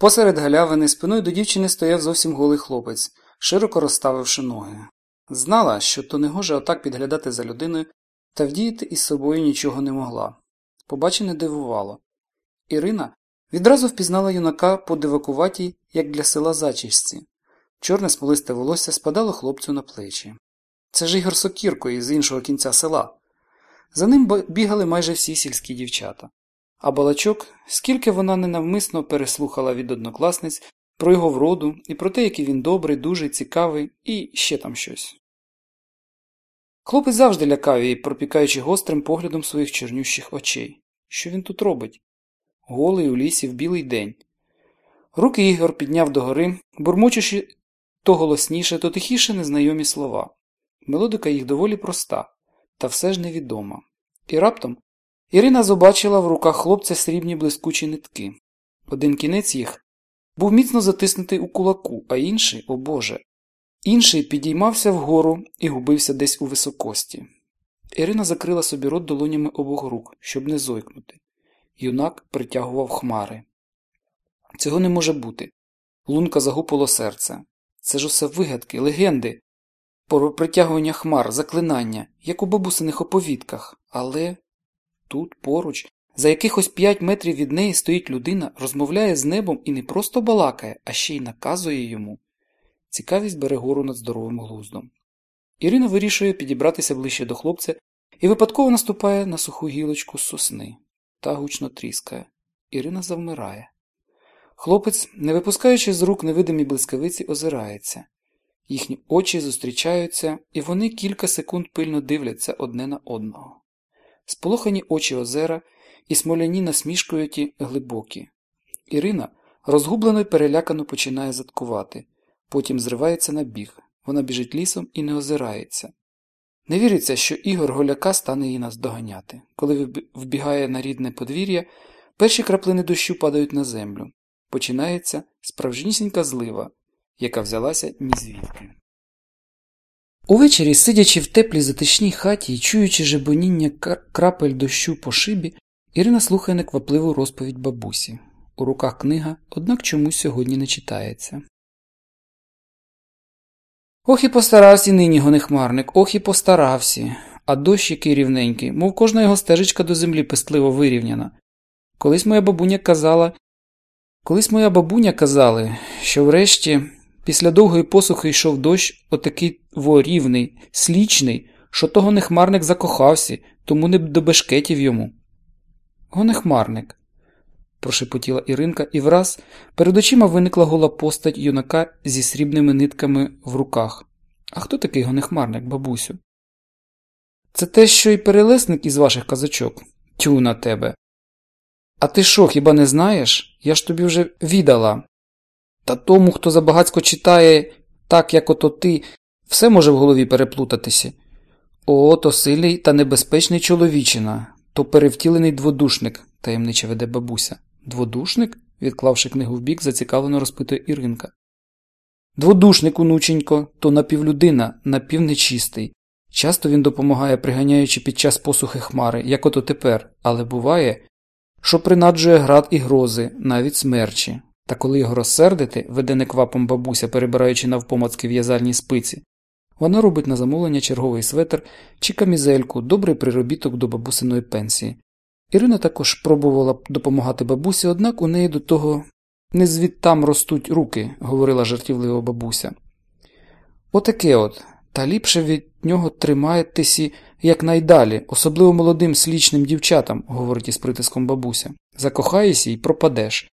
Посеред галявини спиною до дівчини стояв зовсім голий хлопець, широко розставивши ноги. Знала, що то негоже отак підглядати за людиною, та вдіяти із собою нічого не могла. Побачене дивувало. Ірина відразу впізнала юнака по дивакуватій, як для села зачісці. Чорне смолисте волосся спадало хлопцю на плечі. Це ж Ігор Сокірко із іншого кінця села. За ним бігали майже всі сільські дівчата. А балачок, скільки вона ненавмисно переслухала від однокласниць про його вроду і про те, який він добрий, дуже цікавий і ще там щось. Хлопець завжди лякав її, пропікаючи гострим поглядом своїх чорнющих очей. Що він тут робить? Голий у лісі в білий день. Руки Ігор підняв догори, бурмочучи то голосніше, то тихіше незнайомі слова. Мелодика їх доволі проста, та все ж невідома. І раптом Ірина побачила в руках хлопця срібні блискучі нитки. Один кінець їх був міцно затиснутий у кулаку, а інший, о Боже, інший підіймався вгору і губився десь у високості. Ірина закрила собі рот долонями обох рук, щоб не зойкнути. Юнак притягував хмари. Цього не може бути. Лунка загупило серце. Це ж усе вигадки, легенди, про притягування хмар, заклинання, як у бабусиних оповідках, але тут, поруч, за якихось п'ять метрів від неї стоїть людина, розмовляє з небом і не просто балакає, а ще й наказує йому. Цікавість бере гору над здоровим глуздом. Ірина вирішує підібратися ближче до хлопця і випадково наступає на суху гілочку сосни. Та гучно тріскає. Ірина завмирає. Хлопець, не випускаючи з рук невидимі блискавиці, озирається. Їхні очі зустрічаються, і вони кілька секунд пильно дивляться одне на одного. Сполохані очі озера і смоляні насмішкою ті глибокі. Ірина розгублено й перелякано починає заткувати, потім зривається на біг. Вона біжить лісом і не озирається. Не віриться, що Ігор Голяка стане її наздоганяти. Коли вбігає на рідне подвір'я, перші краплини дощу падають на землю. Починається справжнісінька злива, яка взялася ні звідки. Увечері, сидячи в теплій затишній хаті і чуючи жебоніння крапель дощу по шибі, Ірина слухає неквапливу розповідь бабусі. У руках книга, однак чомусь сьогодні не читається. Ох і постарався нині гонехмарник, ох і постарався, а дощ який рівненький, мов кожна його стежечка до землі пестливо вирівняна. Колись моя бабуня казала, колись моя бабуня казали, що врешті після довгої посухи йшов дощ отакий ворівний, слічний, що того нехмарник закохався, тому не до бешкетів йому. Гонехмарник, прошепотіла Іринка, і враз перед очима виникла гола постать юнака зі срібними нитками в руках. А хто такий гонехмарник, бабусю? Це те, що й перелесник із ваших казачок. Тю на тебе. А ти що, хіба не знаєш? Я ж тобі вже віддала. Та тому, хто забагацько читає, так як ото ти, все може в голові переплутатися. О, то сильний та небезпечний чоловічина, то перевтілений дводушник, таємниче веде бабуся. Дводушник? відклавши книгу вбік, зацікавлено розпитує Іринка. Дводушник, онученько, то напівлюдина, напівнечистий. Часто він допомагає, приганяючи під час посухи хмари, як ото тепер, але буває, що принаджує град і грози, навіть смерчі. Та коли його розсердити, веде неквапом бабуся, перебираючи навпомацки в'язальні спиці, вона робить на замовлення черговий светр чи камізельку, добрий приробіток до бабусиної пенсії. Ірина також пробувала допомагати бабусі, однак у неї до того не звідтам ростуть руки, говорила жартівливо бабуся. Отаке от, та ліпше від нього тримаєтесі якнайдалі, особливо молодим слічним дівчатам, говорить із притиском бабуся. Закохаєшся і пропадеш.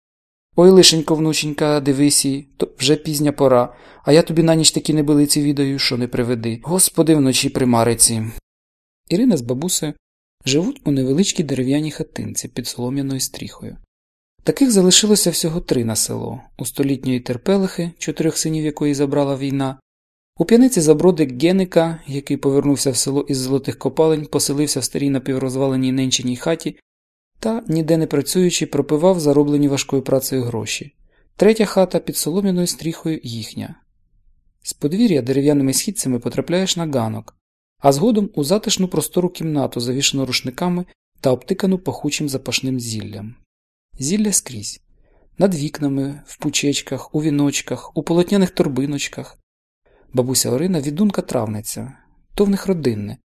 Ой, лишенько, внученька, дивись, то вже пізня пора, а я тобі на ніч такі небилиці відаю, що не приведи. Господи, вночі примариці. Ірина з бабусею живуть у невеличкій дерев'яній хатинці під солом'яною стріхою. Таких залишилося всього три на село у столітньої терпелихи, чотирьох синів якої забрала війна, у п'яниці забродик Геника, який повернувся в село із золотих копалень, поселився в старій напіврозваленій ненчиній хаті та, ніде не працюючи, пропивав зароблені важкою працею гроші. Третя хата під солом'яною стріхою їхня. З подвір'я дерев'яними східцями потрапляєш на ганок, а згодом у затишну простору кімнату, завішену рушниками та обтикану пахучим запашним зіллям. Зілля скрізь. над вікнами, в пучечках, у віночках, у полотняних торбиночках. Бабуся Орина відунка травниця, то в них родинне.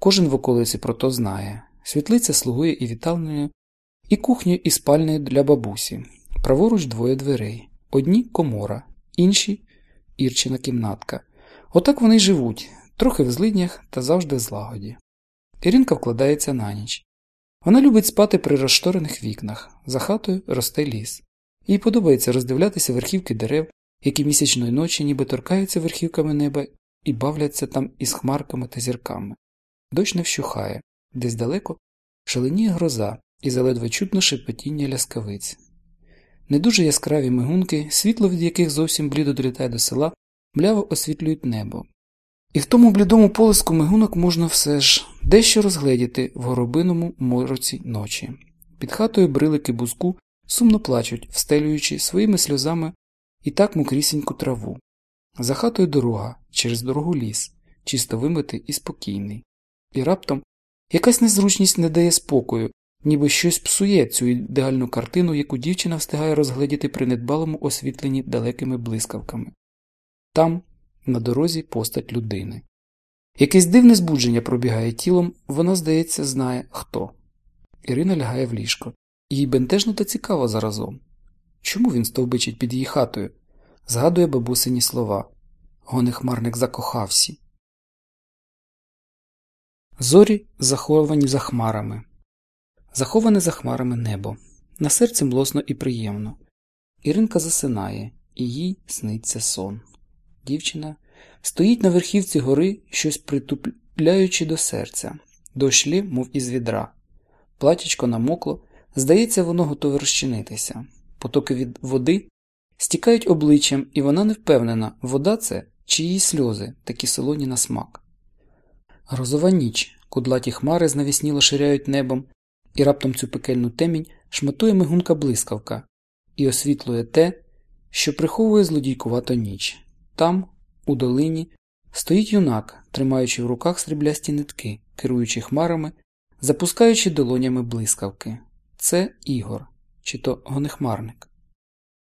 Кожен в околиці про то знає. Світлиця слугує і вітальною, і кухнею, і спальнею для бабусі. Праворуч двоє дверей. Одні комора, інші Ірчина кімнатка. Отак вони й живуть, трохи в злиднях та завжди в злагоді. Іринка вкладається на ніч. Вона любить спати при розшторених вікнах, за хатою росте ліс. Їй подобається роздивлятися верхівки дерев, які місячної ночі ніби торкаються верхівками неба і бавляться там із хмарками та зірками. Дощ не вщухає, десь далеко шаленіє гроза і заледве чутно шепотіння ляскавиць. Не дуже яскраві мигунки, світло від яких зовсім блідо долітає до села, мляво освітлюють небо. І в тому блідому полиску мигунок можна все ж дещо розгледіти в горобиному мороці ночі. Під хатою брилики бузку сумно плачуть, встелюючи своїми сльозами і так мокрісіньку траву. За хатою дорога, через дорогу ліс, чисто вимитий і спокійний. І раптом якась незручність не дає спокою, ніби щось псує цю ідеальну картину, яку дівчина встигає розгледіти при недбалому освітленні далекими блискавками. Там, на дорозі, постать людини. Якесь дивне збудження пробігає тілом, вона, здається, знає хто. Ірина лягає в ліжко. Їй бентежно та цікаво заразом. Чому він стовбичить під її хатою? Згадує бабусині слова. Гонехмарник закохався. Зорі заховані за хмарами. Заховане за хмарами небо. На серці млосно і приємно. Іринка засинає, і їй сниться сон. Дівчина стоїть на верхівці гори, щось притупляючи до серця, дощ лє, мов із відра. Платічко намокло, здається, воно готове розчинитися. Потоки від води стікають обличчям, і вона не впевнена, вода це чи її сльози, такі солоні на смак. Грозова ніч, кудлаті хмари знавісніло ширяють небом, і раптом цю пекельну темінь шматує мигунка блискавка і освітлює те, що приховує злодійкувато ніч. Там, у долині, стоїть юнак, тримаючи в руках сріблясті нитки, керуючи хмарами, запускаючи долонями блискавки. Це Ігор, чи то гонехмарник.